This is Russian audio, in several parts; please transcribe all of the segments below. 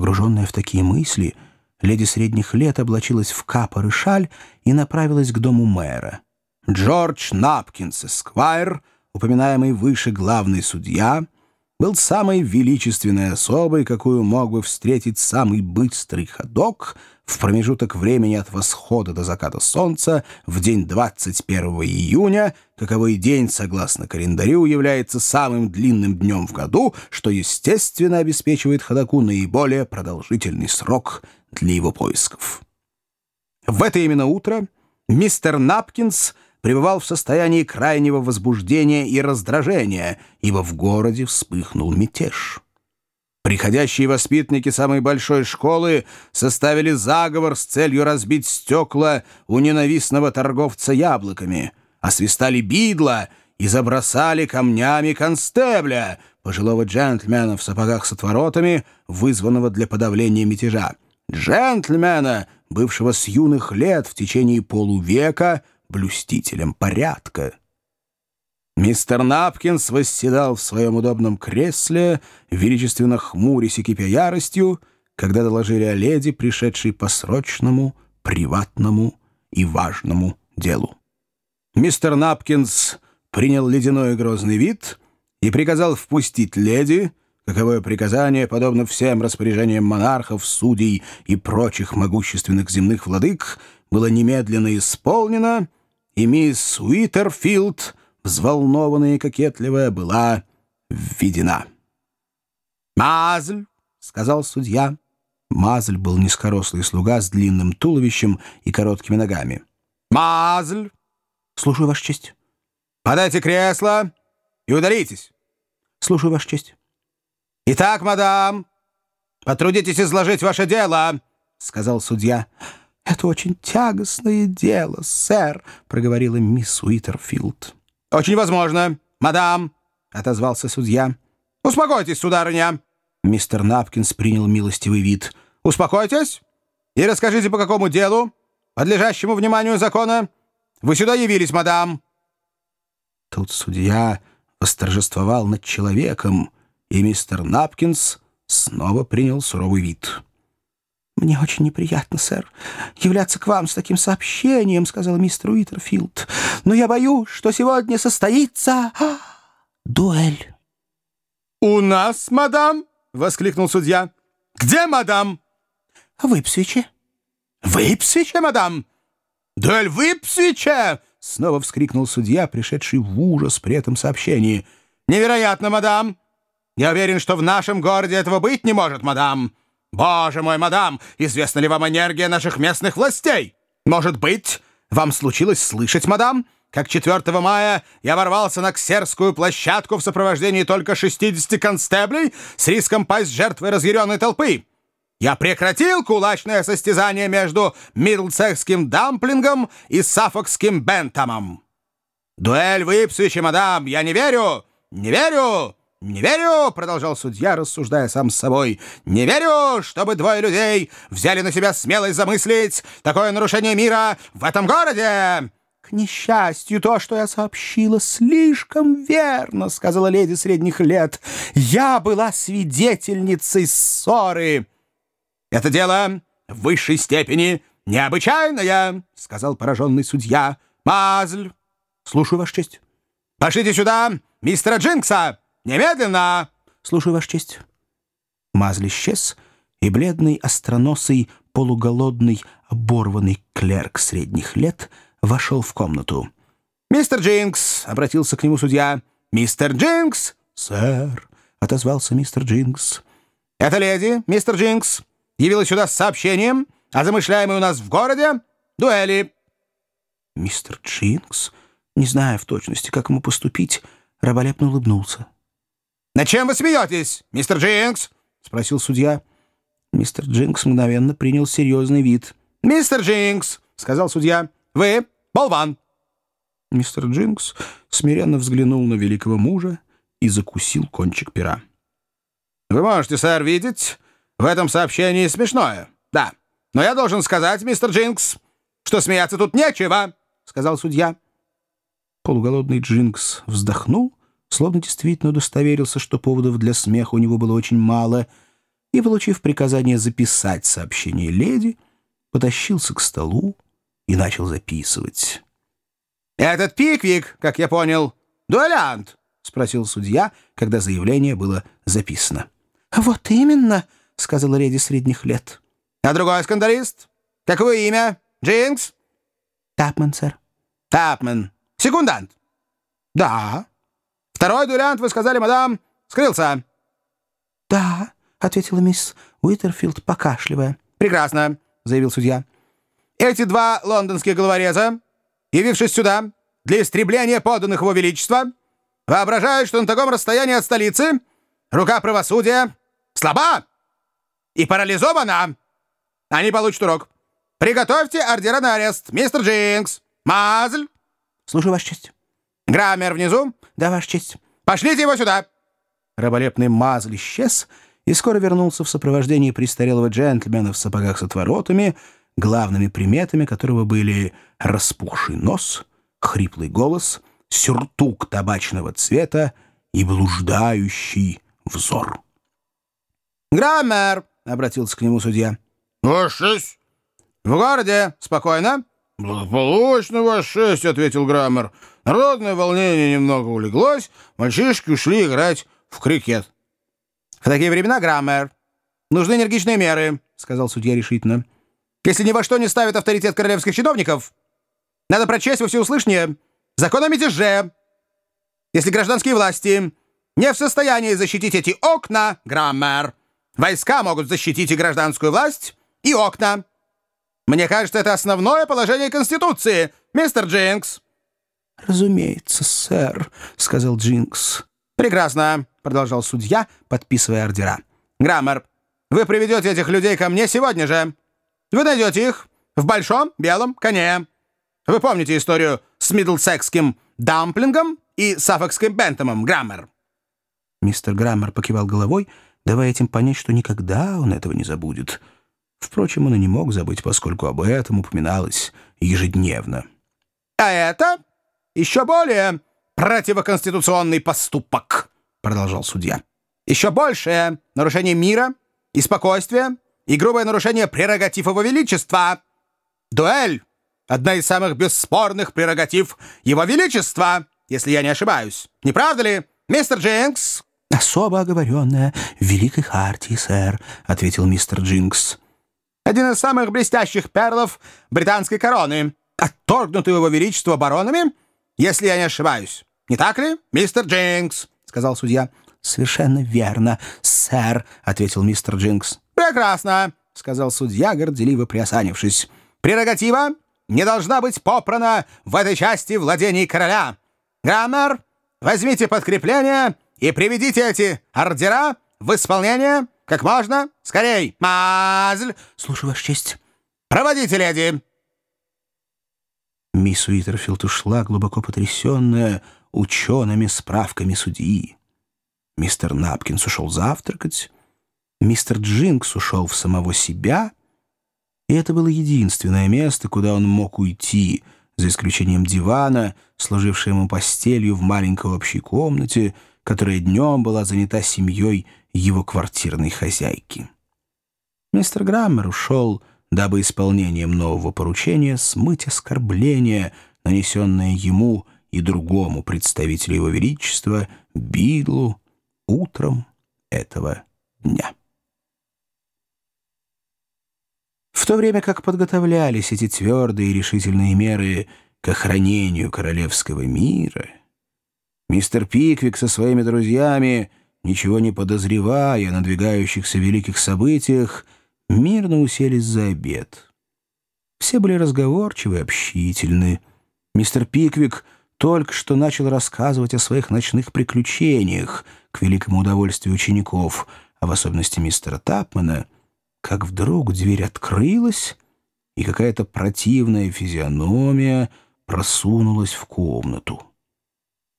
Погруженная в такие мысли, леди средних лет облачилась в капор и шаль и направилась к дому мэра. Джордж Напкинс Эсквайр, упоминаемый выше главный судья, был самой величественной особой, какую мог бы встретить самый быстрый ходок в промежуток времени от восхода до заката солнца в день 21 июня, каковой день, согласно календарю, является самым длинным днем в году, что, естественно, обеспечивает ходоку наиболее продолжительный срок для его поисков. В это именно утро мистер Напкинс — пребывал в состоянии крайнего возбуждения и раздражения, ибо в городе вспыхнул мятеж. Приходящие воспитанники самой большой школы составили заговор с целью разбить стекла у ненавистного торговца яблоками, освистали бидла и забросали камнями констебля, пожилого джентльмена в сапогах с отворотами, вызванного для подавления мятежа. Джентльмена, бывшего с юных лет в течение полувека, блюстителем порядка. Мистер Напкинс восседал в своем удобном кресле, величественно хмурясь и кипя яростью, когда доложили о леди, пришедшей по срочному, приватному и важному делу. Мистер Напкинс принял ледяной и грозный вид и приказал впустить леди, каковое приказание, подобно всем распоряжениям монархов, судей и прочих могущественных земных владык, было немедленно исполнено — и мисс Уитерфилд, взволнованная и кокетливая, была введена. «Мазль!» — сказал судья. Мазль был низкорослый слуга с длинным туловищем и короткими ногами. «Мазль!» «Слушаю, Ваша честь». «Подайте кресло и ударитесь». «Слушаю, Ваша честь». «Итак, мадам, потрудитесь изложить ваше дело», — сказал судья. «Это очень тягостное дело, сэр», — проговорила мисс Уитерфилд. «Очень возможно, мадам», — отозвался судья. «Успокойтесь, сударыня». Мистер Напкинс принял милостивый вид. «Успокойтесь и расскажите, по какому делу, подлежащему вниманию закона, вы сюда явились, мадам». Тут судья восторжествовал над человеком, и мистер Напкинс снова принял суровый вид. «Мне очень неприятно, сэр, являться к вам с таким сообщением», — сказал мистер Уитерфилд. «Но я боюсь, что сегодня состоится дуэль». «У нас, мадам?» — воскликнул судья. «Где, мадам?» «В Ипсвиче». «В Ипсвиче, мадам?» «Дуэль в Ипсвиче!» — снова вскрикнул судья, пришедший в ужас при этом сообщении. «Невероятно, мадам! Я уверен, что в нашем городе этого быть не может, мадам!» «Боже мой, мадам, известна ли вам энергия наших местных властей? Может быть, вам случилось слышать, мадам, как 4 мая я ворвался на Ксерскую площадку в сопровождении только 60 констеблей с риском пасть жертвой разъяренной толпы? Я прекратил кулачное состязание между Мидлцехским дамплингом и Саффокским бентомом. Дуэль в Ипсвиче, мадам, я не верю, не верю!» «Не верю!» — продолжал судья, рассуждая сам с собой. «Не верю, чтобы двое людей взяли на себя смелость замыслить такое нарушение мира в этом городе!» «К несчастью, то, что я сообщила, слишком верно», — сказала леди средних лет. «Я была свидетельницей ссоры». «Это дело в высшей степени необычайное», — сказал пораженный судья. «Мазль!» «Слушаю, Ваша честь». «Пошлите сюда мистера Джинкса!» Немедленно!» «Слушаю, Ваша честь». Мазль исчез, и бледный, остроносый, полуголодный, оборванный клерк средних лет вошел в комнату. «Мистер Джинкс!» — обратился к нему судья. «Мистер Джинкс!» «Сэр!» — отозвался мистер Джинкс. «Это леди, мистер Джинкс, явилась сюда с сообщением о замышляемой у нас в городе дуэли». Мистер Джинкс, не зная в точности, как ему поступить, раболепно улыбнулся. «На чем вы смеетесь, мистер Джинкс?» — спросил судья. Мистер Джинкс мгновенно принял серьезный вид. «Мистер Джинкс!» — сказал судья. «Вы болван!» Мистер Джинкс смиренно взглянул на великого мужа и закусил кончик пера. «Вы можете, сэр, видеть в этом сообщении смешное. Да. Но я должен сказать, мистер Джинкс, что смеяться тут нечего!» — сказал судья. Полуголодный Джинкс вздохнул словно действительно удостоверился, что поводов для смеха у него было очень мало, и, получив приказание записать сообщение леди, потащился к столу и начал записывать. «Этот Пиквик, как я понял, дуэлянт?» — спросил судья, когда заявление было записано. «Вот именно», — сказала леди средних лет. «А другой скандалист? Какое имя? Джинкс?» «Тапмен, сэр». «Тапмен. Секундант?» «Да». «Второй дуэлянт, вы сказали, мадам, скрылся?» «Да», — ответила мисс Уитерфилд, покашливая. «Прекрасно», — заявил судья. «Эти два лондонских головореза, явившись сюда для истребления поданных его величества, воображают, что на таком расстоянии от столицы рука правосудия слаба и парализована. Они получат урок. Приготовьте ордера на арест, мистер Джинкс. Мазль. Слушаю, Ваша честь. Граммер внизу. Да, Ваша честь. Пошлите его сюда. Раболепный Мазль исчез и скоро вернулся в сопровождении престарелого джентльмена в сапогах с отворотами, главными приметами которого были распухший нос, хриплый голос, сюртук табачного цвета и блуждающий взор. «Граммер!» — обратился к нему судья. «Вашесть!» «В городе. Спокойно?» «Благополучно, вашесть!» — ответил Граммер. Народное волнение немного улеглось, мальчишки ушли играть в крикет. «В такие времена, Граммер, нужны энергичные меры», — сказал судья решительно. «Если ни во что не ставит авторитет королевских чиновников, надо прочесть во всеуслышание закон о мятеже. Если гражданские власти не в состоянии защитить эти окна, Граммер, войска могут защитить и гражданскую власть, и окна. Мне кажется, это основное положение Конституции, мистер Джинкс». «Разумеется, сэр», — сказал Джинкс. «Прекрасно», — продолжал судья, подписывая ордера. «Граммер, вы приведете этих людей ко мне сегодня же. Вы найдете их в большом белом коне. Вы помните историю с мидлсекским дамплингом и саффокским бентомом, Граммер?» Мистер Граммер покивал головой, давая этим понять, что никогда он этого не забудет. Впрочем, он и не мог забыть, поскольку об этом упоминалось ежедневно. «А это еще более противоконституционный поступок», — продолжал судья. «Еще большее нарушение мира и спокойствия и грубое нарушение прерогатив его величества. Дуэль — одна из самых бесспорных прерогатив его величества, если я не ошибаюсь. Не правда ли, мистер Джинкс?» «Особо оговоренная в Великой Хартии, сэр», — ответил мистер Джинкс. «Один из самых блестящих перлов британской короны, отторгнутый его величество баронами, если я не ошибаюсь. Не так ли, мистер Джинкс?» — сказал судья. «Совершенно верно, сэр», — ответил мистер Джинкс. «Прекрасно», — сказал судья, горделиво приосанившись. «Прерогатива не должна быть попрана в этой части владений короля. Граммер, возьмите подкрепление и приведите эти ордера в исполнение как можно скорей. Мазль!» «Слушаю, Ваша честь». «Проводите, леди!» Мисс Уитерфилд ушла, глубоко потрясенная учеными справками судьи. Мистер Напкинс ушел завтракать, мистер Джинкс ушел в самого себя, и это было единственное место, куда он мог уйти, за исключением дивана, служившего ему постелью в маленькой общей комнате, которая днем была занята семьей его квартирной хозяйки. Мистер Граммер ушел дабы исполнением нового поручения смыть оскорбление, нанесенное ему и другому представителю его величества, Бидлу, утром этого дня. В то время как подготовлялись эти твердые и решительные меры к охранению королевского мира, мистер Пиквик со своими друзьями, ничего не подозревая о надвигающихся великих событиях, мирно уселись за обед. Все были разговорчивы и общительны. Мистер Пиквик только что начал рассказывать о своих ночных приключениях к великому удовольствию учеников, а в особенности мистера Тапмана, как вдруг дверь открылась, и какая-то противная физиономия просунулась в комнату.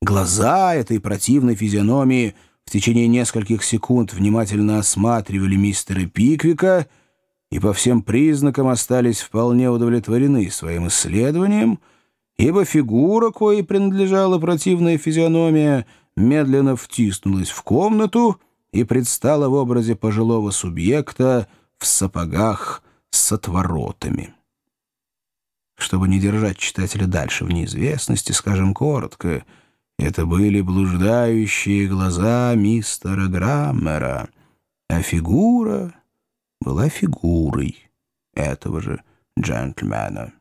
Глаза этой противной физиономии — в течение нескольких секунд внимательно осматривали мистера Пиквика и по всем признакам остались вполне удовлетворены своим исследованием, ибо фигура, коей принадлежала противная физиономия, медленно втиснулась в комнату и предстала в образе пожилого субъекта в сапогах с отворотами. Чтобы не держать читателя дальше в неизвестности, скажем коротко, это были блуждающие глаза мистера Граммера, а фигура была фигурой этого же джентльмена.